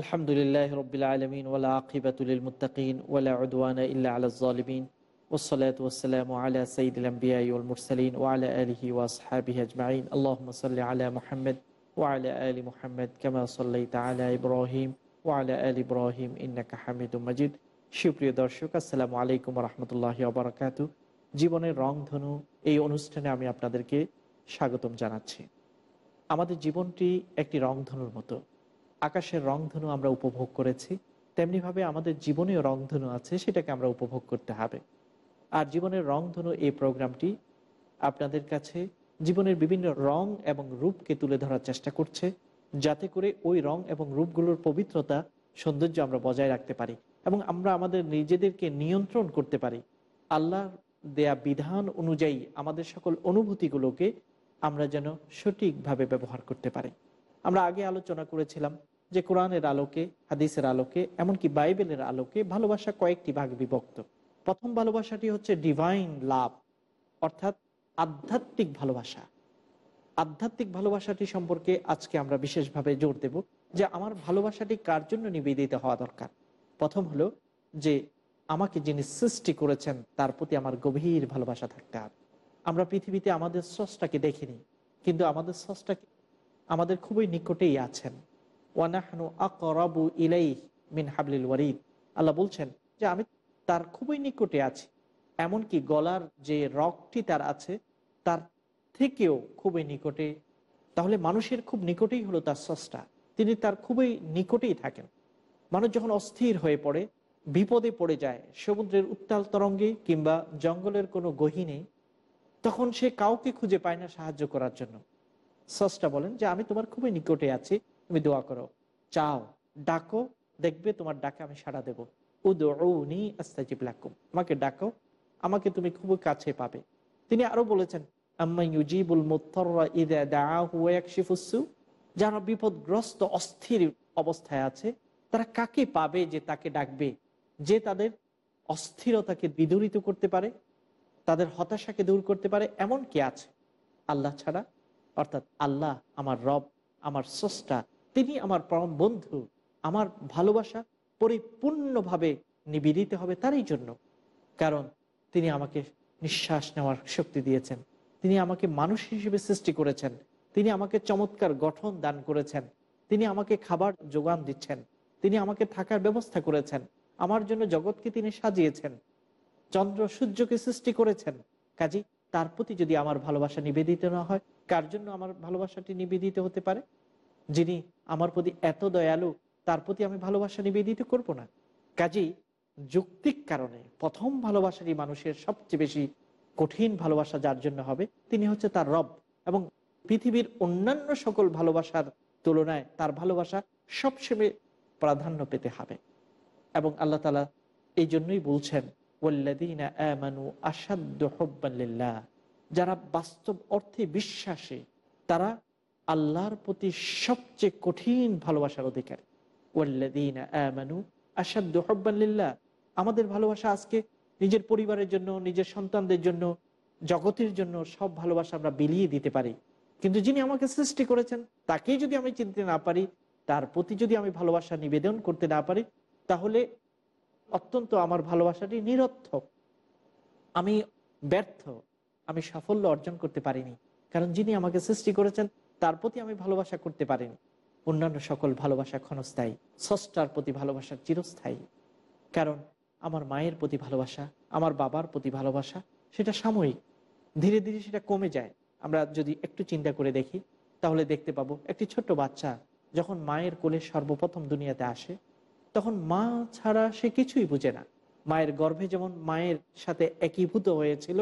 আলহামদুলিল্লাহ রবিল আলমিন ওলা আকিবাতুল মুতাকিন ওলা উদওয়ানা ইল্লা আলাজলিমিন ওসলাত ওসালাম আলা সঈদুল আম্বিয়াউল মুরসালিন ওয়ালা আলহি ওয়াসহাবি আজমাইন। আল্লাহমা সাল্লি আলা মোহাম্মদ ওয়ালা আলী মোহাম্মদ কামা সাল্লাই তালা ইব্রাহিম ওয়ালা আল ইব্রাহিম ইন্নাকা হামিদু মজিদ। সুপ্রিয় দর্শক, আসসালামু আলাইকুম রহমতুল্লাহ আবরাকাত জীবনের রংধনু এই অনুষ্ঠানে আমি আপনাদেরকে স্বাগতম জানাচ্ছি। আমাদের জীবনটি একটি রংধনুর মতো। আকাশের রংধনু আমরা উপভোগ করেছি, তেমনিভাবে আমাদের জীবনেও রংধনু আছে, সেটাকে আমরা উপভোগ করতে হবে। আর জীবনের রংধনু এই প্রোগ্রামটি আপনাদের কাছে জীবনের বিভিন্ন রং এবং রূপকে তুলে ধরার চেষ্টা করছে, যাতে করে ওই রং এবং রূপগুলোর পবিত্রতা, সৌন্দর্য আমরা বজায় রাখতে পারি এবং আমরা আমাদের নিজেদেরকে নিয়ন্ত্রণ করতে পারি। আল্লাহ দেয়া বিধান অনুযায়ী আমাদের সকল অনুভূতিগুলোকে আমরা যেন সঠিকভাবে ব্যবহার করতে পারি। আমরা আগে আলোচনা করেছিলাম যে কোরআনের আলোকে, হাদিসের আলোকে, এমনকি বাইবেলের আলোকে ভালোবাসা কয়েকটি ভাগ বিভক্ত। প্রথম ভালোবাসাটি হচ্ছে ডিভাইন লাভ অর্থাৎ আধ্যাত্মিক ভালোবাসা। আধ্যাত্মিক ভালোবাসাটি সম্পর্কে আজকে আমরা বিশেষভাবে জোর দেব যে আমার ভালোবাসাটি কার জন্য নিবেদিত হওয়া দরকার? প্রথম হলো যে আমাকে যিনি সৃষ্টি করেছেন, তার প্রতি আমার গভীর ভালোবাসা থাকতে হবে। আমরা পৃথিবীতে আমাদের স্রষ্টাকে দেখিনি, কিন্তু আমাদের স্রষ্টাকে আমাদের খুবই নিকটেই আছেন। ওয়ানাহনু আকরাবু ইলাই মিন হাবলিল ওয়ারিদ। আল্লাহ বলছেন যে আমি তার খুবই নিকটে আছি। এমনকি গলার যে রকটি তার আছে, তার থেকেও খুবই নিকটে। তাহলে মানুষের খুব নিকটেই হলো তার স্রষ্টা। তিনি তার খুবই নিকটেই থাকেন। মানুষ যখন অস্থির হয়ে পড়ে, বিপদে পড়ে যায়, সমুদ্রের উত্তাল তরঙ্গে কিংবা জঙ্গলের কোনো গহিনে, তখন সে কাউকে খুঁজে পায় না সাহায্য করার জন্য। সস্টা বলেন যে আমি তোমার খুবই নিকটে আছি, তুমি দোয়া করো। চাও, ডাকো, দেখবে তোমার ডাকে আমি সাড়া দেবো। উদৌনি আস্তাজিব লাকুম। আমাকে ডাকো, আমাকে তুমি খুব কাছে পাবে। তিনি আরও বলেছেন যারা বিপদগ্রস্ত, অস্থির অবস্থায় আছে, তারা কাকে পাবে যে তাকে ডাকবে? যে তাদের অস্থিরতাকে বিদূরিত করতে পারে, তাদের হতাশাকে দূর করতে পারে, এমন কি আছে? আল্লাহ ছাড়া অর্থাৎ আল্লাহ আমার রব, আমার স্রষ্টা, তিনি আমার পরম বন্ধু, আমার ভালোবাসা পরিপূর্ণভাবে নিবেদিত হবে তারই জন্য। কারণ তিনি আমাকে নিঃশ্বাস নেওয়ার শক্তি দিয়েছেন। তিনি আমাকে মানুষ হিসেবে সৃষ্টি করেছেন। তিনি আমাকে চমৎকার গঠন দান করেছেন। তিনি আমাকে খাবার যোগান দিচ্ছেন। তিনি আমাকে থাকার ব্যবস্থা করেছেন। আমার জন্য জগৎকে তিনি সাজিয়েছেন। চন্দ্র সূর্যকে সৃষ্টি করেছেন। কাজী তার প্রতি যদি আমার ভালোবাসা নিবেদিত না হয় কার জন্য আমার ভালোবাসাটি নিবেদিত হতে পারে? যিনি আমার প্রতি এত দয়ালু, তার প্রতি আমি ভালোবাসা নিবেদিত করব না। কাজেই যৌক্তিক কারণে প্রথম ভালোবাসাটি মানুষের সবচেয়ে বেশি কঠিন ভালোবাসা যার জন্য হবে, তিনি হচ্ছে তার রব। এবং পৃথিবীর অন্যান্য সকল ভালোবাসার তুলনায় তার ভালোবাসা সবসময় প্রাধান্য পেতে হবে। এবং আল্লাহ তালা এই জন্যই বলছেন যারা বাস্তব অর্থে বিশ্বাসে, তারা আল্লাহর প্রতি সবচেয়ে কঠিন ভালোবাসার অধিকার। আমাদের ভালোবাসা আজকে নিজের পরিবারের জন্য, নিজের সন্তানদের জন্য, জগতের জন্য সব ভালোবাসা আমরা বিলিয়ে দিতে পারি। কিন্তু যিনি আমাকে সৃষ্টি করেছেন, তাকেই যদি আমি চিনতে না পারি, তার প্রতি যদি আমি ভালোবাসা নিবেদন করতে না পারি, তাহলে অত্যন্ত আমার ভালোবাসাটি নিরর্থক। আমি ব্যর্থ। আমি সাফল্য অর্জন করতে পারিনি। কারণ যিনি আমাকে সৃষ্টি করেছেন, তার প্রতি আমি ভালোবাসা করতে পারিনি। অন্যান্য সকল ভালোবাসা ক্ষণস্থায়ী ষষ্ঠার প্রতি ভালোবাসা চিরস্থায়ী। কারণ আমার মায়ের প্রতি ভালোবাসা, আমার বাবার প্রতি ভালোবাসা, সেটা সাময়িক। ধীরে ধীরে সেটা কমে যায়। আমরা যদি একটু চিন্তা করে দেখি, তাহলে দেখতে পাবো একটি ছোট্ট বাচ্চা যখন মায়ের কোলে সর্বপ্রথম দুনিয়াতে আসে, তখন মা ছাড়া সে কিছুই বুঝে না। মায়ের গর্ভে যেমন মায়ের সাথে একীভূত হয়েছিল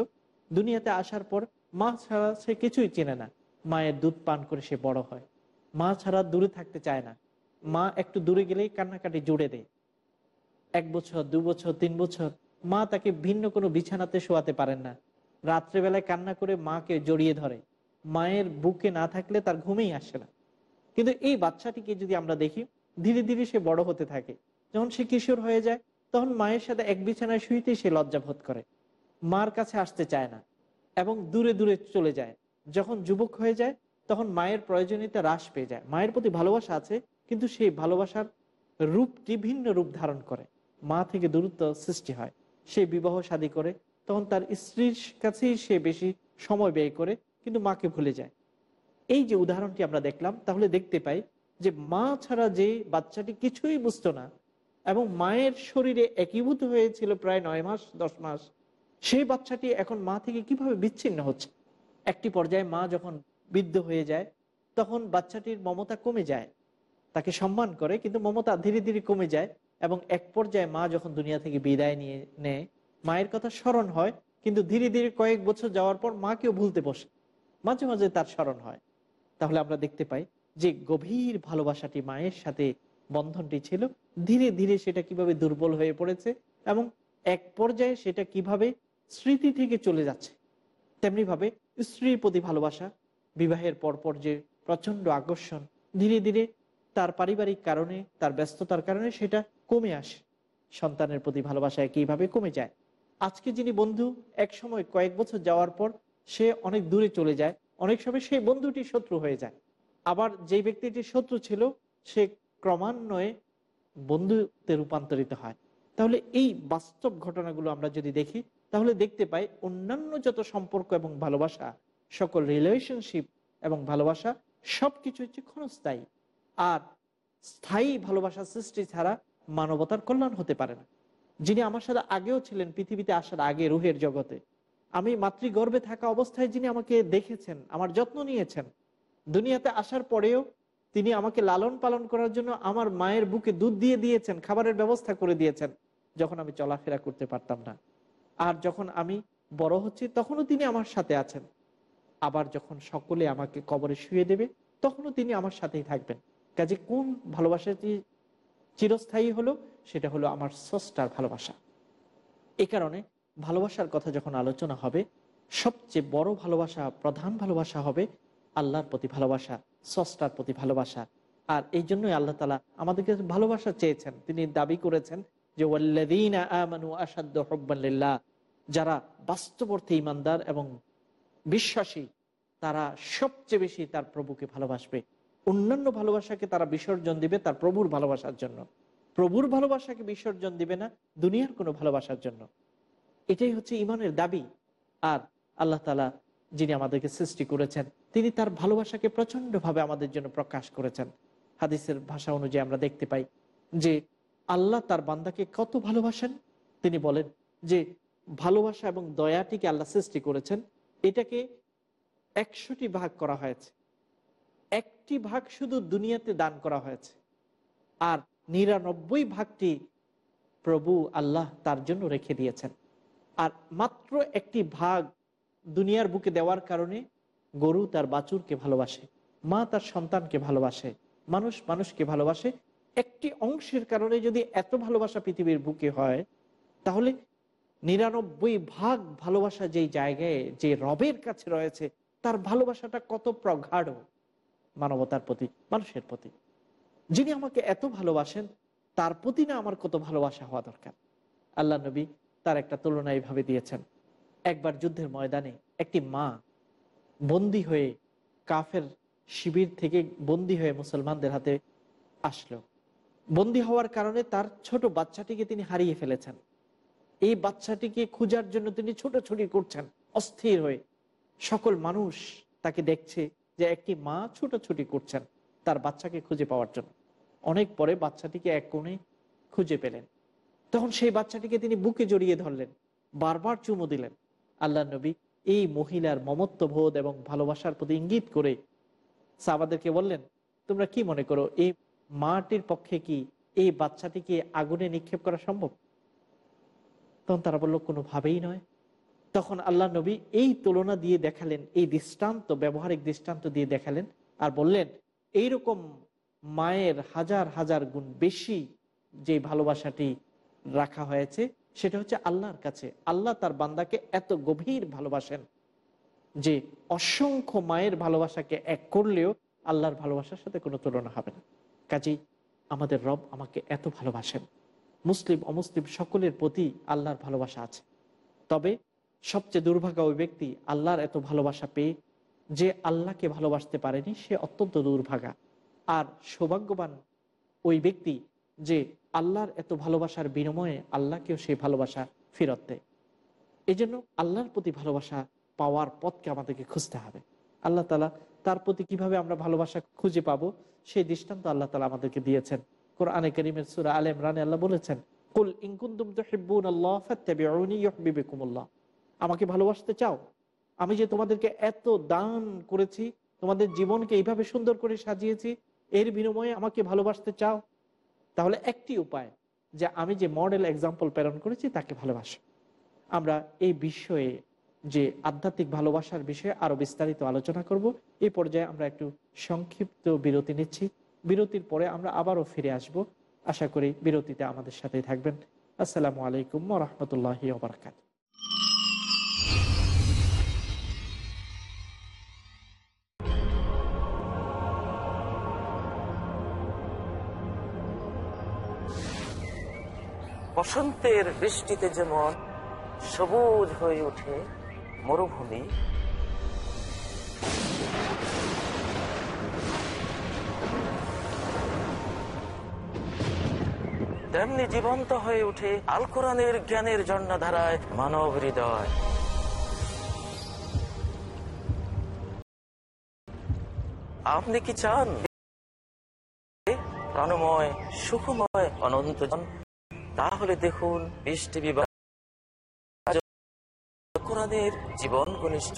দুনিয়াতে আসার পর মা ছাড়া সে কিছুই চেনে না। মায়ের দুধ পান করে সে বড় হয়। মা ছাড়া দূরে থাকতে চায় না। মা একটু দূরে গেলেই কান্নাকাটি জুড়ে দেয়। এক বছর, দু বছর, তিন বছর মা তাকে ভিন্ন কোনো বিছানাতে শোয়াতে পারেন না। রাত্রেবেলায় কান্না করে মাকে জড়িয়ে ধরে। মায়ের বুকে না থাকলে তার ঘুমেই আসে না। কিন্তু এই বাচ্চাটিকে যদি আমরা দেখি, ধীরে ধীরে সে বড় হতে থাকে। যখন সে কিশোর হয়ে যায়, তখন মায়ের সাথে এক বিছানায় শুইতেই সে লজ্জা বোধ করে। মার কাছে আসতে চায় না এবং দূরে দূরে চলে যায়। যখন যুবক হয়ে যায়, তখন মায়ের প্রয়োজনীয়তা হ্রাস পেয়ে যায়। মায়ের প্রতি ভালোবাসা আছে, কিন্তু সেই ভালোবাসার রূপটি ভিন্ন রূপ ধারণ করে। মা থেকে দূরত্ব সৃষ্টি হয়। সে বিবাহ শাদী করে, তখন তার স্ত্রীর কাছেই সে বেশি সময় ব্যয় করে, কিন্তু মাকে ভুলে যায়। এই যে উদাহরণটি আমরা দেখলাম, তাহলে দেখতে পাই যে মা ছাড়া যে বাচ্চাটি কিছুই বুঝতো না এবং মায়ের শরীরে একীভূত হয়েছিল প্রায় নয় মাস, দশ মাস সেই বাচ্চাটি এখন মা থেকে কীভাবে বিচ্ছিন্ন হচ্ছে? একটি পর্যায়ে মা যখন বৃদ্ধ হয়ে যায়, তখন বাচ্চাটির মমতা কমে যায়। তাকে সম্মান করে, কিন্তু মমতা ধীরে ধীরে কমে যায় এবং এক পর্যায়ে মা যখন দুনিয়া থেকে বিদায় নিয়ে নেয়, মায়ের কথা স্মরণ হয়, কিন্তু ধীরে ধীরে কয়েক বছর যাওয়ার পর মাকেও ভুলতে বসে। মাঝে মাঝে তার স্মরণ হয়। তাহলে আমরা দেখতে পাই যে গভীর ভালোবাসাটি মায়ের সাথে বন্ধনটি ছিল। ধীরে ধীরে সেটা কীভাবে দুর্বল হয়ে পড়েছে এবং এক পর্যায়ে সেটা কীভাবে স্মৃতি থেকে চলে যাচ্ছে। তেমনি ভাবে স্ত্রীর প্রতি ভালোবাসা, বিবাহের পরপর যে প্রচণ্ড আকর্ষণ ধীরে ধীরে তার পারিবারিক কারণে, তার ব্যস্ততার কারণে সেটা কমে আসে। সন্তানের প্রতি ভালোবাসা একইভাবে কমে যায়। আজকে যিনি বন্ধু, এক সময় কয়েক বছর যাওয়ার পর সে অনেক দূরে চলে যায়, অনেক সময় সেই বন্ধুটি শত্রু হয়ে যায়। আবার যে ব্যক্তিটি শত্রু ছিল, সে ক্রমান্বয়ে বন্ধুতে রূপান্তরিত হয়। তাহলে এই বাস্তব ঘটনাগুলো আমরা যদি দেখি তাহলে দেখতে পাই অন্যান্য যত সম্পর্ক এবং ভালোবাসা, সকল রিলেশনশিপ এবং ভালোবাসা, সবকিছু হচ্ছে ক্ষণস্থায়ী। আর স্থায়ী ভালোবাসা সৃষ্টি ছাড়া মানবতার কল্যাণ হতে পারে না। যিনি আমার সাথে আগেও ছিলেন, পৃথিবীতে আসার আগে রুহের জগতে, আমি মাতৃগর্ভে থাকা অবস্থায় যিনি আমাকে দেখেছেন, আমার যত্ন নিয়েছেন, দুনিয়াতে আসার পরেও তিনি আমাকে লালন পালন করার জন্য আমার মায়ের বুকে দুধ দিয়ে দিয়েছেন, খাবারের ব্যবস্থা করে দিয়েছেন, যখন আমি চলাফেরা করতে পারতাম না। আর যখন আমি বড় হচ্ছি, তখনও তিনি আমার সাথে আছেন। আবার যখন সকলে আমাকে কবরে শুয়ে দেবে, তখনও তিনি আমার সাথেই থাকবেন। কাজে কোন ভালোবাসাটি চিরস্থায়ী হলো, সেটা হলো আমার স্রষ্টার ভালোবাসা। এ কারণে ভালোবাসার কথা যখন আলোচনা হবে, সবচেয়ে বড় ভালোবাসা, প্রধান ভালোবাসা হবে আল্লাহর প্রতি ভালোবাসা, স্রষ্টার প্রতি ভালোবাসা। আর এই জন্যই আল্লাহ তালা আমাদেরকে ভালোবাসা চেয়েছেন। তিনি দাবি করেছেন যে, ওয়াল্লাযীনা আমানু আসাদ্দ হব্বাল্লিল্লাহ যারা বাস্তবর্থে ইমানদার এবং বিশ্বাসী, তারা সবচেয়ে বেশি তার প্রভুকে ভালোবাসবে। অন্যান্য ভালোবাসাকে তারা বিসর্জন দিবে তার প্রভুর ভালোবাসার জন্য। প্রভুর ভালোবাসাকে বিসর্জন দিবে না দুনিয়ার কোনো ভালোবাসার জন্য। এটাই হচ্ছে ইমানের দাবি। আর আল্লাহ তালা যিনি আমাদেরকে সৃষ্টি করেছেন, তিনি তার ভালোবাসাকে প্রচন্ডভাবে আমাদের জন্য প্রকাশ করেছেন। হাদিসের ভাষা অনুযায়ী আমরা দেখতে পাই যে আল্লাহ তার বান্দাকে কত ভালোবাসেন? তিনি বলেন যে ভালোবাসা এবং দয়াটিকে আল্লাহ সৃষ্টি করেছেন, এটাকে একশোটি ভাগ করা হয়েছে। একটি ভাগ শুধু দুনিয়াতে দান করা হয়েছে, আর নিরানব্বই ভাগটি প্রভু আল্লাহ তার জন্য রেখে দিয়েছেন। আর মাত্র একটি ভাগ দুনিয়ার বুকে দেওয়ার কারণে গরু তার বাছুরকে ভালোবাসে, মা তার সন্তানকে ভালোবাসে, মানুষ মানুষকে ভালোবাসে। একটি অংশের কারণে যদি এত ভালোবাসা পৃথিবীর বুকে হয়, তাহলে নিরানব্বই ভাগ ভালোবাসা যেই জায়গায়, যে রবের কাছে রয়েছে, তার ভালোবাসাটা কত প্রগাঢ় মানবতার প্রতি, মানুষের প্রতি। যিনি আমাকে এত ভালোবাসেন, তার প্রতি না আমার কত ভালোবাসা হওয়া দরকার? আল্লাহ নবী তার একটা তুলনা এইভাবে দিয়েছেন। একবার যুদ্ধের ময়দানে একটি মা বন্দি হয়ে কাফের শিবির থেকে বন্দি হয়ে মুসলমানদের হাতে আসলো। বন্দি হওয়ার কারণে তার ছোট বাচ্চাটিকে তিনি হারিয়ে ফেলেছেন। এই বাচ্চাটিকে খুঁজার জন্য তিনি ছোটাছুটি করছেন, অস্থির হয়ে। সকল মানুষ তাকে দেখছে যে একটি মা ছুটোছুটি করছেন তার বাচ্চাকে খুঁজে পাওয়ার জন্য। অনেক পরে বাচ্চাটিকে এক কোণে খুঁজে পেলেন। তখন সেই বাচ্চাটিকে তিনি বুকে জড়িয়ে ধরলেন, বারবার চুমু দিলেন। আল্লাহ নবী এই মহিলার মমত্ববোধ এবং ভালোবাসার প্রতি ইঙ্গিত করে সাহাবাদেরকে বললেন, তোমরা কি মনে করো, এই মাটির পক্ষে কি এই বাচ্চাটিকে আগুনে নিক্ষেপ করা সম্ভব? তখন তারা বলল, কোনোভাবেই নয়। তখন আল্লাহ নবী এই তুলনা দিয়ে দেখালেন, এই দৃষ্টান্ত, ব্যবহারিক দৃষ্টান্ত দিয়ে দেখালেন আর বললেন, এইরকম মায়ের হাজার হাজার গুণ বেশি যে ভালোবাসাটি রাখা হয়েছে, সেটা হচ্ছে আল্লাহর কাছে। আল্লাহ তার বান্দাকে এত গভীর ভালোবাসেন যে অসংখ্য মায়ের ভালোবাসাকে এক করলেও আল্লাহর ভালোবাসার সাথে কোনো তুলনা হবে না। কাজেই আমাদের রব আমাকে এত ভালোবাসেন। মুসলিম অমুসলিম সকলের প্রতি আল্লাহর ভালোবাসা আছে। তবে সবচেয়ে দুর্ভাগা ওই ব্যক্তি আল্লাহর এত ভালোবাসা পেয়ে যে আল্লাহকে ভালোবাসতে পারেনি, সে অত্যন্ত দুর্ভাগা। আর সৌভাগ্যবান ওই ব্যক্তি যে আল্লাহর এত ভালোবাসার বিনিময়ে আল্লাহকেও সেই ভালোবাসা ফেরত দেয়। এই জন্য আল্লাহর প্রতি ভালোবাসা পাওয়ার পথকে আমাদেরকে খুঁজতে হবে। আল্লাহ তালা তার প্রতি কীভাবে আমরা ভালোবাসা খুঁজে পাবো, সেই দৃষ্টান্ত আল্লাহ তালা আমাদেরকে দিয়েছেন। কোরআনে করিমের সুরা আল ইমরানে আল্লাহ বলেছেন, কুল ইনকুন্তুম তুহিব্বুন আল্লাহ ফাত্তাবিউনি আমাকে ভালোবাসতে চাও? আমি যে তোমাদেরকে এত দান করেছি, তোমাদের জীবনকে এইভাবে সুন্দর করে সাজিয়েছি, এর বিনিময়ে আমাকে ভালোবাসতে চাও? তাহলে একটি উপায়, যে আমি যে মডেল এক্সাম্পল প্রেরণ করেছি, তাকে ভালোবাসো। আমরা এই বিষয়ে যে আধ্যাত্মিক ভালোবাসার বিষয়ে আরও বিস্তারিত আলোচনা করব, এই পর্যায়ে আমরা একটু সংক্ষিপ্ত বিরতি নিচ্ছি। বিরতির পরে আমরা আবারও ফিরে আসব। আশা করি বিরতিতে আমাদের সাথে থাকবেন। আসসালামু আলাইকুম রহমতুল্লাহ বারকাত বসন্তের বৃষ্টিতে যেমন সবুজ হয়ে ওঠে মরুভূমি তেমনি জীবন্ত হয়ে উঠে আল কোরআনের জ্ঞানের জন্মধারায় মানব হৃদয়। আপনি কি চান? প্রাণময়, সুখময়, অনন্ত তাহলে দেখুন বিশ টিভি বা কোরআনের জীবন ঘনিষ্ঠ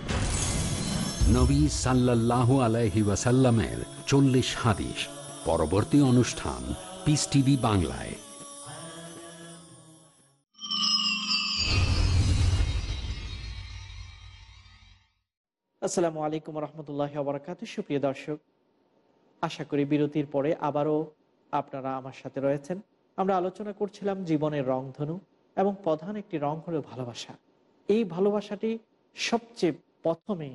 নবী সাল্লাহ আলাইহি ওয়াসাল্লামের চল্লিশ হাদিস। পরবর্তী অনুষ্ঠান পিস টিভি বাংলায়। আসসালামু আলাইকুম রহমতুল্লাহ বরকাত সুপ্রিয় দর্শক, আশা করি বিরতির পরে আবারও আপনারা আমার সাথে রয়েছেন। আমরা আলোচনা করছিলাম জীবনের রংধনু এবং প্রধান একটি রং হলো ভালোবাসা। এই ভালোবাসাটি সবচেয়ে প্রথমে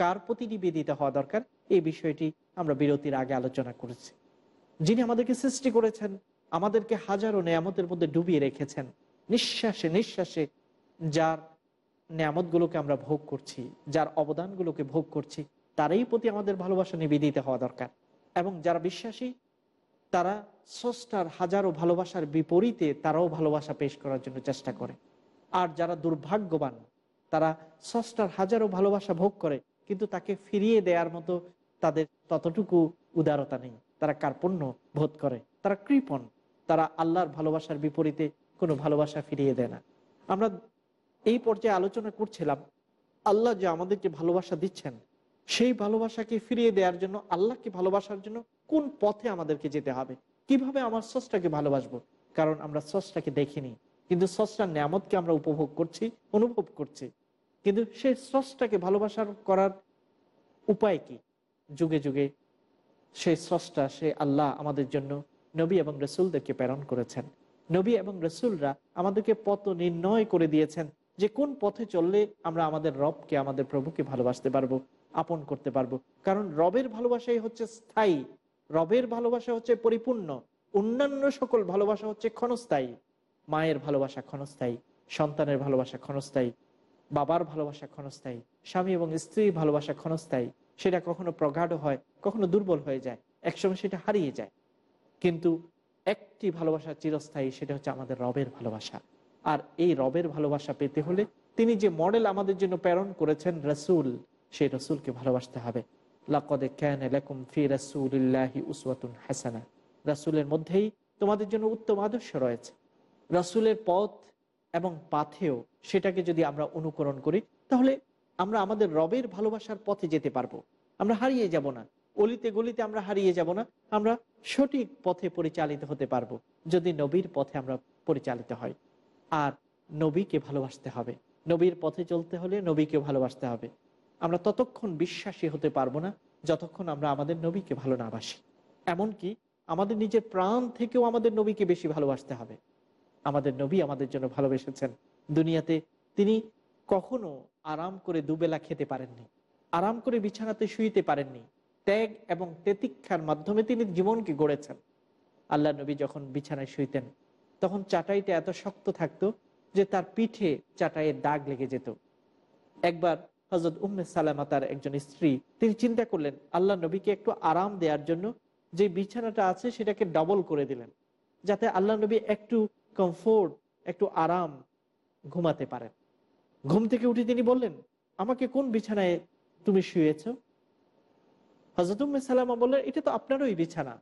কার প্রতি নিবেদিত হওয়া দরকার? এই বিষয়টি আমরা বিরতির আগে আলোচনা করেছি। যিনি আমাদেরকে সৃষ্টি করেছেন, আমাদেরকে হাজারো নেয়ামতের মধ্যে ডুবিয়ে রেখেছেন। নিঃশ্বাসে নিঃশ্বাসে যার নিয়ামতগুলোকে আমরা ভোগ করছি, যার অবদানগুলোকে ভোগ করছি, তারই প্রতি আমাদের ভালোবাসা নিবেদিত হওয়া দরকার। এবং যারা বিশ্বাসী, তারা স্রষ্টার হাজারো ভালোবাসার বিপরীতে তারাও ভালোবাসা পেশ করার জন্য চেষ্টা করে। আর যারা দুর্ভাগ্যবান, তারা স্রষ্টার হাজারো ভালোবাসা ভোগ করে কিন্তু তাকে ফিরিয়ে দেওয়ার মতো তাদের ততটুকু উদারতা নেই। তারা কার্পণ্য বোধ করে, তারা কৃপণ, তারা আল্লাহর ভালোবাসার বিপরীতে কোনো ভালোবাসা ফিরিয়ে দেয় না। আমরা এই পর্যায়ে আলোচনা করছিলাম, আল্লাহ যে আমাদেরকে ভালোবাসা দিচ্ছেন, সেই ভালোবাসাকে ফিরিয়ে দেওয়ার জন্য, আল্লাহকে ভালোবাসার জন্য কোন পথে আমাদেরকে যেতে হবে? কীভাবে আমার সসটাকে ভালোবাসবো? কারণ আমরা সসটাকে দেখিনি, কিন্তু সসটার নিয়ামতকে আমরা উপভোগ করছি, অনুভব করছি। কিন্তু সেই সসটাকে ভালোবাসার করার উপায় কি? যুগে যুগে সেই স্রষ্টা সে আল্লাহ আমাদের জন্য নবী এবং রসুলদেরকে প্রেরণ করেছেন। নবী এবং রসুলরা আমাদেরকে পথ নির্ণয় করে দিয়েছেন যে কোন পথে চললে আমরা আমাদের রবকে, আমাদের প্রভুকে ভালোবাসতে পারব, আপন করতে পারব। কারণ রবের ভালোবাসাই হচ্ছে স্থায়ী, রবের ভালোবাসা হচ্ছে পরিপূর্ণ, অন্যান্য সকল ভালোবাসা হচ্ছে ক্ষণস্থায়ী। মায়ের ভালোবাসা ক্ষণস্থায়ী, সন্তানের ভালোবাসা ক্ষণস্থায়ী বাবার ভালোবাসা ক্ষণস্থায়ী, স্বামী এবং স্ত্রীর ভালোবাসা ক্ষণস্থায়ী, সেটা কখনো প্রগাঢ় হয়, কখনো দুর্বল হয়ে যায়, একসময় সেটা হারিয়ে যায়। কিন্তু একটি ভালোবাসা চিরস্থায়ী, সেটা হচ্ছে আমাদের রবের ভালোবাসা। আর এই রবের ভালোবাসা পেতে হলে তিনি যে মডেল আমাদের জন্য প্রেরণ করেছেন, রসুল সেই রসুলকে ভালোবাসতে হবে। হাসানা। রসুলের মধ্যেই তোমাদের জন্য উত্তম আদর্শ রয়েছে। রসুলের পথ এবং পাথেও সেটাকে যদি আমরা অনুকরণ করি, তাহলে আমরা আমাদের রবের ভালোবাসার পথে যেতে পারব। আমরা হারিয়ে যাব না। অলিতে গলিতে আমরা হারিয়ে যাব না। আমরা সঠিক পথে পরিচালিত হতে পারব, যদি নবীর পথে আমরা পরিচালিত হয়। আর নবীকে ভালোবাসতে হবে। নবীর পথে চলতে হলে নবীকে ভালোবাসতে হবে। আমরা ততক্ষণ বিশ্বাসী হতে পারব না, যতক্ষণ আমরা আমাদের নবীকে ভালো না বাসি। এমনকি আমাদের নিজের প্রাণ থেকেও আমাদের নবীকে বেশি ভালোবাসতে হবে। আমাদের নবী আমাদের জন্য ভালোবেসেছেন। দুনিয়াতে তিনি কখনো আরাম করে দুবেলা খেতে পারেননি, আরাম করে বিছানাতে শুইতে পারেননি, ত্যাগ এবং তেতিক্ষার মাধ্যমে তিনি জীবনকে গড়েছেন। আল্লাহ নবী যখন বিছানায় শুইতেন, তখন চাটাইটা এত শক্ত থাকতো যে তার পিঠে চাটাইয়ের দাগ লেগে যেত। একবার হজরত উম্মে সালামা তার একজন স্ত্রী, তিনি চিন্তা করলেন, আল্লাহ নবীকে একটু আরাম দেওয়ার জন্য যে বিছানাটা আছে সেটাকে ডবল করে দিলেন, যাতে আল্লাহ নবী একটু কমফোর্ট একটু আরাম ঘুমাতে পারেন। ঘুম থেকে উঠে তিনি বললেন, আমাকে কোন বিছানায় তুমি শুয়েছ? হজরত উম্মে সালামা বললেন, এটা তো আপনারই বিছানা।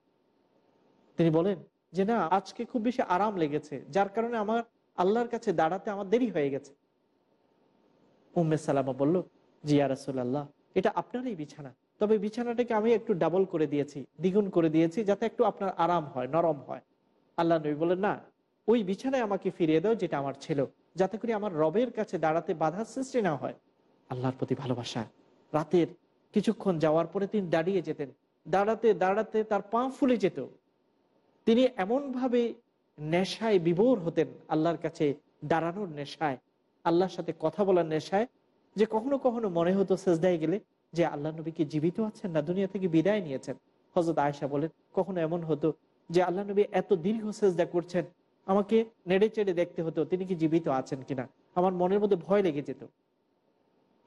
তিনি বলেন, যে না, আজকে খুব বেশি আরাম লেগেছে, যার কারণে আমার আল্লাহর কাছে দাঁড়াতে আমার দেরি হয়ে গেছে। উম্মে সালামা বলল, জি আল্লাহ এটা আপনারই বিছানা। তবে বিছানাটাকে আমি একটু ডাবল করে দিয়েছি, দ্বিগুণ করে দিয়েছি, যাতে একটু আপনার আরাম হয়, নরম হয়। আল্লাহ নবী বলেন না ওই বিছানায় আমাকে ফিরিয়ে দাও যেটা আমার ছিল, যাতে করে আমার রবের কাছে দাঁড়াতে বাধার সৃষ্টি না হয়। আল্লাহর প্রতি ভালোবাসা। রাতের কিছুক্ষণ যাওয়ার পরে তিনি দাঁড়িয়ে যেতেন। দাঁড়াতে দাঁড়াতে তার পা ফুলে যেত। তিনি এমনভাবে নেশায় বিভোর হতেন আল্লাহর কাছে দাঁড়ানোর নেশায়, আল্লাহর সাথে কথা বলার নেশায়, যে কখনো কখনো মনে হতো সেজদায় গেলে যে আল্লাহ নবী কি জীবিত আছেন না দুনিয়া থেকে বিদায় নিয়েছেন। হজরত আয়সা বলেন, কখনো এমন হতো যে আল্লাহ নবী এত দীর্ঘ সেজদা করছেন আমাকে নেড়ে চেড়ে দেখতে হতো তিনি কি জীবিত আছেন কিনা। আমার মনের মধ্যে ভয় লেগে যেত।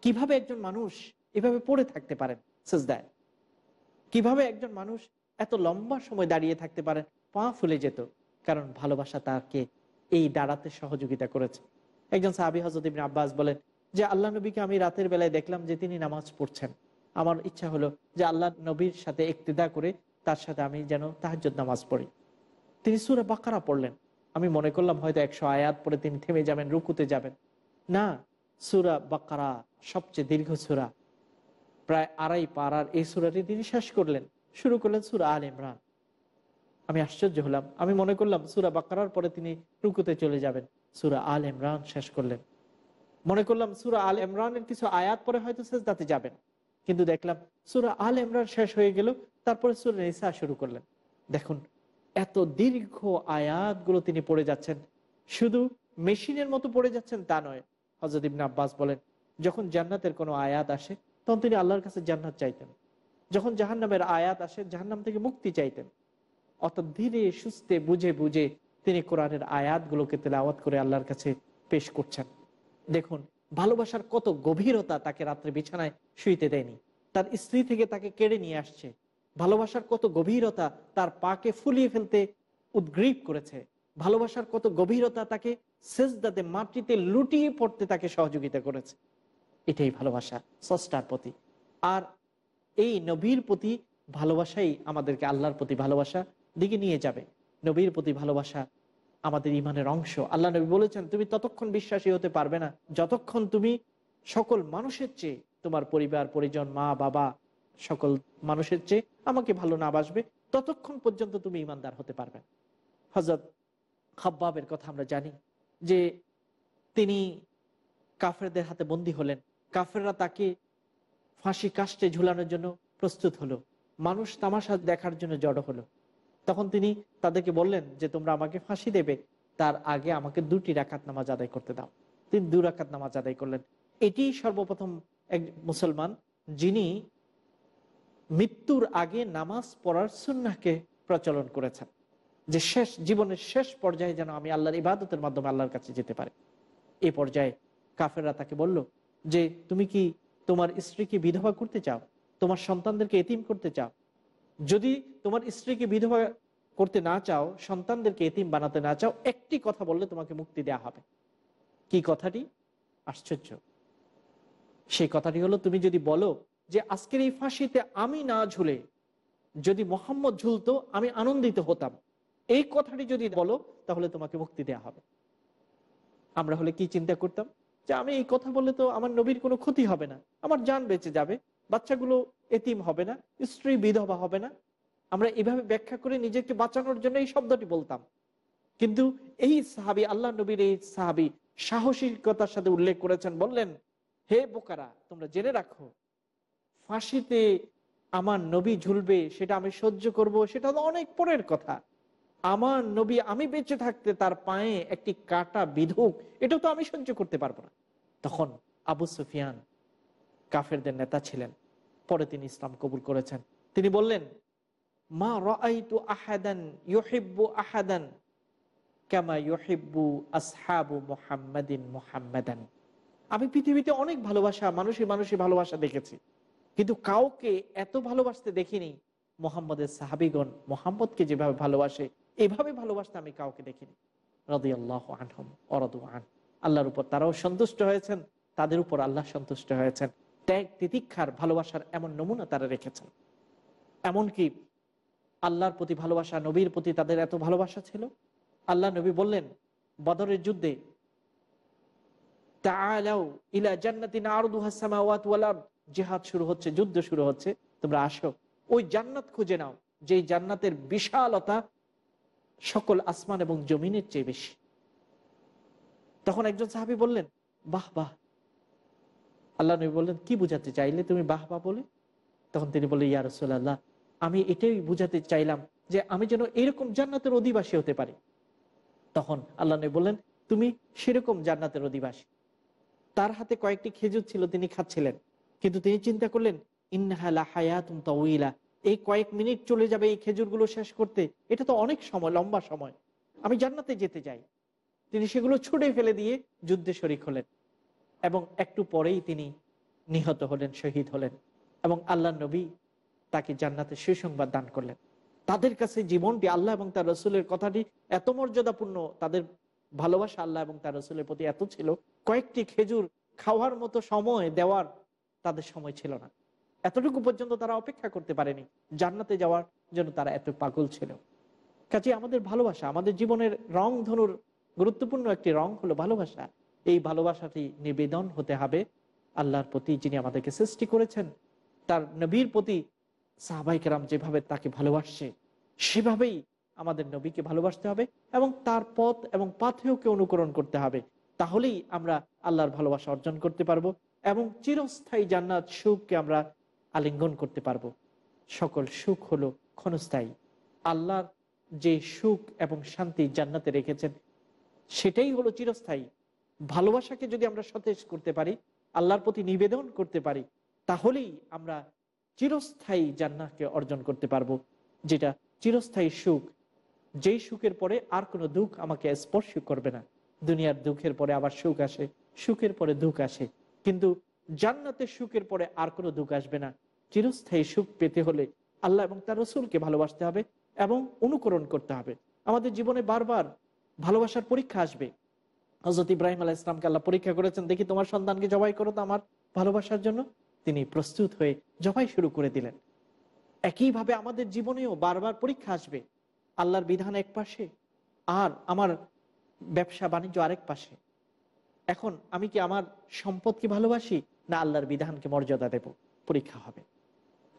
কীভাবে একজন মানুষ এভাবে পড়ে থাকতে পারেন সেজদায় কীভাবে একজন মানুষ এত লম্বা সময় দাঁড়িয়ে থাকতে পারেন, পা ফুলে যেত, কারণ ভালোবাসা তাকে এই দাঁড়াতে সহযোগিতা করেছে। একজন সাহাবি হজরত ইবিন আব্বাস বলেন, যে আল্লাহ নবীকে আমি রাতের বেলায় দেখলাম যে তিনি নামাজ পড়ছেন। আমার ইচ্ছা হলো যে আল্লাহ নবীর সাথে একতেদা করে তার সাথে আমি যেন তাহাজ্জুদ নামাজ পড়ি। তিনি সুরা বাকারা পড়লেন। আমি মনে করলাম হয়তো একশো আয়াত পরে তিনি থেমে যাবেন, রুকুতে যাবেন। না, সুরা বাকারা সবচেয়ে দীর্ঘ সুরা। প্রায় আড়াই পাড়ার এই সুরাটি তিনি শেষ করলেন। শুরু করলেন সুরা আল ইমরান। আমি আশ্চর্য হলাম। আমি মনে করলাম সুরা বাকারার পরে তিনি রুকুতে চলে যাবেন। সুরা আল ইমরান শেষ করলেন। মনে করলাম সুরা আল ইমরানের কিছু আয়াত পরে হয়তো সেজদাতে যাবেন। কিন্তু দেখলাম সুরা আল ইমরান শেষ হয়ে গেল, তারপরে সুরা নিসা শুরু করলেন। দেখুন এত দীর্ঘ আয়াতগুলো তিনি পড়ে যাচ্ছেন। শুধু মেশিনের মতো পড়ে যাচ্ছেন তা নয় হজরত ইবনে আব্বাস বলেন, যখন জান্নাতের কোনো আয়াত আসে, তখন তিনি আল্লাহর কাছে জান্নাত চাইতেন। যখন জাহান্নামের আয়াত আসে, জাহান্নাম থেকে মুক্তি চাইতেন। অত ধীরে, সুস্থে, বুঝে বুঝে তিনি কোরআনের আয়াতগুলোকে তেলাওয়াত করে আল্লাহর কাছে পেশ করছেন। দেখুন, ভালোবাসার কত গভীরতা তাকে রাত্রে বিছানায় শুইতে দেয়নি। তার স্ত্রী থেকে তাকে কেড়ে নিয়ে আসছে। ভালোবাসার কত গভীরতা তার পাকে ফুলিয়ে ফেলতে উদ্গ্রীব করেছে। ভালোবাসার কত গভীরতা তাকে সেজদাতে, মাটিতে লুটিয়ে পড়তে তাকে সহযোগিতা করেছে। এটাই ভালোবাসা সস্টার প্রতি। আর এই নবীর প্রতি ভালোবাসাই আমাদেরকে আল্লাহর প্রতি ভালোবাসা দিকে নিয়ে যাবে। নবীর প্রতি ভালোবাসা আমাদের ইমানের অংশ। আল্লাহ নবী বলেছেন, তুমি ততক্ষণ বিশ্বাসী হতে পারবে না। যতক্ষণ তুমি সকল মানুষের চেয়ে তোমার পরিবার, পরিজন, মা, বাবা সকল মানুষের চেয়ে আমাকে ভালো না বাসবে, ততক্ষণ পর্যন্ত তুমি ইমানদার হতে পারবে হজরত খাব্বাবের কথা আমরা জানি যে তিনি কাফেরদের হাতে বন্দী হলেন। কাফেররা তাকে ফাঁসি কাস্টে ঝুলানোর জন্য প্রস্তুত হলো। মানুষ তামাশা দেখার জন্য জড়ো হলো। তখন তিনি তাদেরকে বললেন যে, তোমরা আমাকে ফাঁসি দেবে, তার আগে আমাকে দুটি রাকাত নামাজ আদায় করতে দাও। তিনি দু রাকাত নামাজ আদায় করলেন। এটি সর্বপ্রথম এক মুসলমান যিনি মৃত্যুর আগে নামাজ পড়ার সুন্নাকে প্রচলন করেছেন। যে শেষ, জীবনের শেষ পর্যায়ে যেন আমি আল্লাহর ইবাদতের মাধ্যমে আল্লাহর কাছে যেতে পারি। এ পর্যায়ে কাফেররা তাকে বলল যে, তুমি কি তোমার স্ত্রীকে বিধবা করতে চাও? তোমার সন্তানদেরকে এতিম করতে চাও? যদি তোমার স্ত্রীকে বিধবা করতে না চাও, সন্তানদেরকে এতিম বানাতে না চাও, একটি কথা বললে তোমাকে মুক্তি দেয়া হবে। কি কথাটি? আশ্চর্য। সেই কথাটি হলো, তুমি যদি বলো যে আজকের এই ফাঁসিতে আমি না ঝুলে, যদি মোহাম্মদ ঝুলতো, আমি আনন্দিত হতাম। এই কথাটি যদি বলো, তাহলে তোমাকে মুক্তি দেয়া হবে। আমরা হলে কি চিন্তা করতাম? যে আমি এই কথা বললে তো আমার নবীর কোনো ক্ষতি হবে না। আমার যান বেঁচে যাবে। বাচ্চাগুলো এতিম হবে না, স্ত্রী বিধবা হবে না। আমরা এভাবে ব্যাখ্যা করে নিজেকে বাঁচানোর জন্য এই শব্দটি বলতাম। কিন্তু এই সাহাবি, আল্লাহ নবীর এই সাহাবি সাহসিকতার সাথে উল্লেখ করেছেন, বললেন, হে বোকারা, তোমরা জেনে রাখো ফাঁসিতে আমার নবী ঝুলবে, সেটা আমি সহ্য করব, সেটা তো অনেক পরের কথা। আমার নবী, আমি বেঁচে থাকতে তার পায়ে একটি কাটা বিধুক, এটা তো আমি সহ্য করতে পারব না। তখন আবু সুফিয়ান কাফেরদের নেতা ছিলেন। পরে তিনি ইসলাম কবুল করেছেন। তিনি বললেন, মা রাইতু আহাদান ইউহিব্বু আহাদান, কামা ইউহিব্বু আসহাবু মুহাম্মাদিন মুহাম্মাদান। আমি পৃথিবীতে অনেক ভালোবাসা মানুষের মানুষের ভালোবাসা দেখেছি। কিন্তু কাউকে এত ভালোবাসতে দেখিনি মোহাম্মদের সাহাবিগণ। মোহাম্মদকে যেভাবে ভালোবাসে, এভাবে ভালোবাসতে আমি কাউকে দেখিনি। রদি আল্লাহ আনহম অরদু আন। আল্লাহর উপর তারাও সন্তুষ্ট হয়েছেন, তাদের উপর আল্লাহ সন্তুষ্ট হয়েছেন। ত্যাগ তিতিক্ষার ভালোবাসার এমন নমুনা তারা রেখেছেন। এমনকি আল্লাহর প্রতি ভালোবাসা, নবীর প্রতি তাদের এত ভালোবাসা ছিল। আল্লাহ নবী বললেন, বদরের যুদ্ধে ওয়াল আরদ। জিহাদ শুরু হচ্ছে, যুদ্ধ শুরু হচ্ছে, তোমরা আসো। ওই জান্নাত খুঁজে নাও যে জান্নাতের বিশালতা সকল আসমান এবং জমিনের চেয়ে বেশি। তখন একজন সাহাবি বললেন, বাহ বাহ। আল্লাহ নবী বললেন, কি বুঝাতে চাইলে তুমি বাহ বাহ বলে? তখন তিনি বললেন, ইয়া রসুল্লাহ আমি এটাই বুঝাতে চাইলাম যে আমি যেন এরকম জান্নাতের অধিবাসী হতে পারি। তখন আল্লাহ নবী বললেন, তুমি সেরকম জান্নাতের অধিবাসী। তার হাতে কয়েকটি খেজুর ছিল, তিনি খাচ্ছিলেন। কিন্তু তিনি চিন্তা করলেন ইন্নাহালা হায়াতুম তাউইলা এই কয়েক মিনিট চলে যাবে এই খেজুরগুলো শেষ করতে। এটা তো অনেক সময়, লম্বা সময়। আমি জান্নাতে যেতে চাই। তিনি সেগুলো ছুটে ফেলে দিয়ে যুদ্ধে শরিক হলেন এবং একটু পরেই তিনি নিহত হলেন, শহীদ হলেন এবং আল্লাহ নবী তাকে জান্নাতে সুসংবাদ দান করলেন। তাদের কাছে জীবনটি, আল্লাহ এবং তার রসুলের কথাটি এত মর্যাদাপূর্ণ, তাদের ভালোবাসা আল্লাহ এবং তার রসুলের প্রতি এত ছিল। কয়েকটি খেজুর খাওয়ার মতো সময় দেওয়ার তাদের সময় ছিল না। এতটুকু পর্যন্ত তারা অপেক্ষা করতে পারেনি, জান্নাতে যাওয়ার জন্য তারা এত পাগল ছিল। কাজে আমাদের ভালোবাসা, আমাদের জীবনের রং ধনুর গুরুত্বপূর্ণ একটি রং হলো ভালোবাসা। এই ভালোবাসাটি নিবেদন হতে হবে আল্লাহর প্রতি যিনি আমাদেরকে সৃষ্টি করেছেন। তার নবীর প্রতি সাহাবাইকেরাম যেভাবে তাকে ভালোবাসছে সেভাবেই আমাদের নবীকে ভালোবাসতে হবে এবং তার পথ এবং পাথেয়কে অনুকরণ করতে হবে। তাহলেই আমরা আল্লাহর ভালোবাসা অর্জন করতে পারব। এবং চিরস্থায়ী জান্নাত সুখকে আমরা আলিঙ্গন করতে পারব। সকল সুখ হলো ক্ষণস্থায়ী। আল্লাহর যে সুখ এবং শান্তি জান্নাতে রেখেছেন, সেটাই হলো চিরস্থায়ী। ভালোবাসাকে যদি আমরা সতেজ করতে পারি, আল্লাহর প্রতি নিবেদন করতে পারি, তাহলেই আমরা চিরস্থায়ী জান্নাতকে অর্জন করতে পারব, যেটা চিরস্থায়ী সুখ। যেই সুখের পরে আর কোনো দুঃখ আমাকে স্পর্শ করবে না। দুনিয়ার দুঃখের পরে আবার সুখ আসে, সুখের পরে দুঃখ আসে। কিন্তু জান্নাতের সুখের পরে আর কোনো দুঃখ আসবে না। চিরস্থায়ী সুখ পেতে হলে আল্লাহ এবং তার রসুলকে ভালোবাসতে হবে এবং অনুকরণ করতে হবে। আমাদের জীবনে বারবার ভালোবাসার পরীক্ষা আসবে। হজরত ইব্রাহিম আলাহ ইসলামকে আল্লাহ পরীক্ষা করেছেন, দেখি তোমার সন্তানকে জবাই করো তো আমার ভালোবাসার জন্য। তিনি প্রস্তুত হয়ে জবাই শুরু করে দিলেন। একইভাবে আমাদের জীবনেও বারবার পরীক্ষা আসবে। আল্লাহর বিধান এক পাশে, আর আমার ব্যবসা বাণিজ্য আরেক পাশে। এখন আমি কি আমার সম্পদকে ভালোবাসি না আল্লাহর বিধানকে মর্যাদা দেব? পরীক্ষা হবে।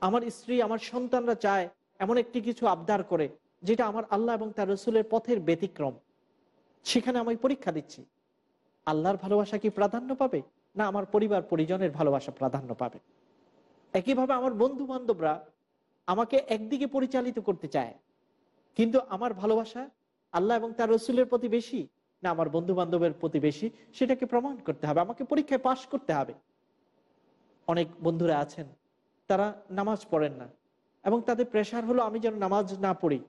আমার স্ত্রী, আমার সন্তানরা চায় এমন একটি কিছু আবদার করে যেটা আমার আল্লাহ এবং তার রসুলের পথের ব্যতিক্রম। সেখানে আমি পরীক্ষা দিচ্ছি। আল্লাহর ভালোবাসা কি প্রাধান্য পাবে না আমার পরিবার, পরিজনের ভালোবাসা প্রাধান্য পাবে? একইভাবে আমার বন্ধু বান্ধবরা আমাকে একদিকে পরিচালিত করতে চায়, কিন্তু আমার ভালোবাসা আল্লাহ এবং তার রসুলের প্রতি বেশি। না আমার বন্ধু বান্ধবের প্রতি বেশি সেটাকে প্রমাণ করতে হবে, আমাকে পরীক্ষায় পাশ করতে হবে। অনেক বন্ধুরা আছেন, তারা নামাজ পড়েন না, এবং তাদের প্রেশার হলো আমি যেন নামাজ না পড়ি।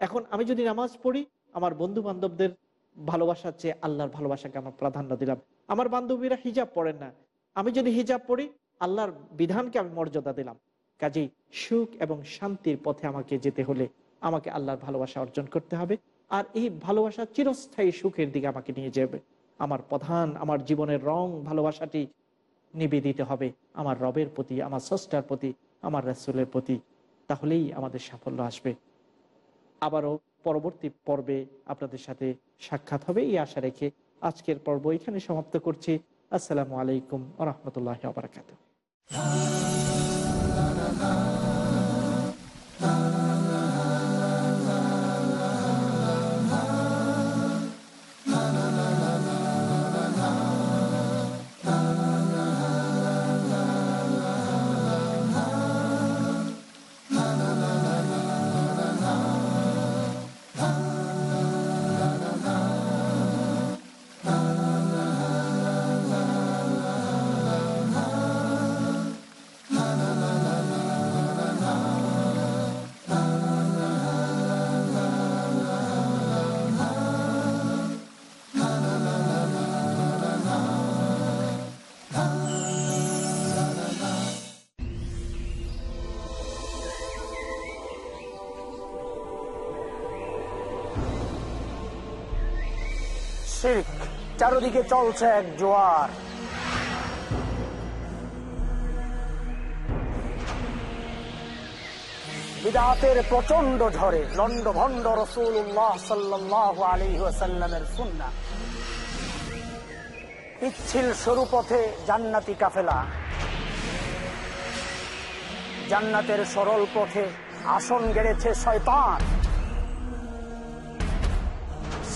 এখন আমি যদি নামাজ পড়ি, আমার বন্ধু বান্ধবদের ভালোবাসার চেয়ে আল্লাহর ভালোবাসাকে আমার প্রাধান্য দিলাম। আমার বান্ধবীরা হিজাব পড়েন না, আমি যদি হিজাব পড়ি, আল্লাহর বিধানকে আমি মর্যাদা দিলাম। কাজেই সুখ এবং শান্তির পথে আমাকে যেতে হলে আমাকে আল্লাহর ভালোবাসা অর্জন করতে হবে। আর এই ভালোবাসা চিরস্থায়ী সুখের দিকে আমাকে নিয়ে যাবে। আমার প্রধান, আমার জীবনের রং ভালোবাসাটি নিবেদিত হবে। আমার রবের প্রতি, আমার স্রষ্টার প্রতি, আমার রাসুলের প্রতি। তাহলেই আমাদের সাফল্য আসবে। আবারও পরবর্তী পর্বে আপনাদের সাথে সাক্ষাৎ হবে এই আশা রেখে আজকের পর্ব এখানে সমাপ্ত করছি। আসসালামু আলাইকুম রহমতুল্লাহ আবরাকাত শির্ক চারদিকে চলছে এক জোয়ার। বিদাতের প্রচণ্ড ঝড়ে লন্ড ভন্ড রসুল্লাহ সাল্লাহ আলী সাল্লামের সুন্না পিচ্ছিল সরু পথে জান্নাতি কাফেলা। জান্নাতের সরল পথে আসন গেড়েছে শয়তান।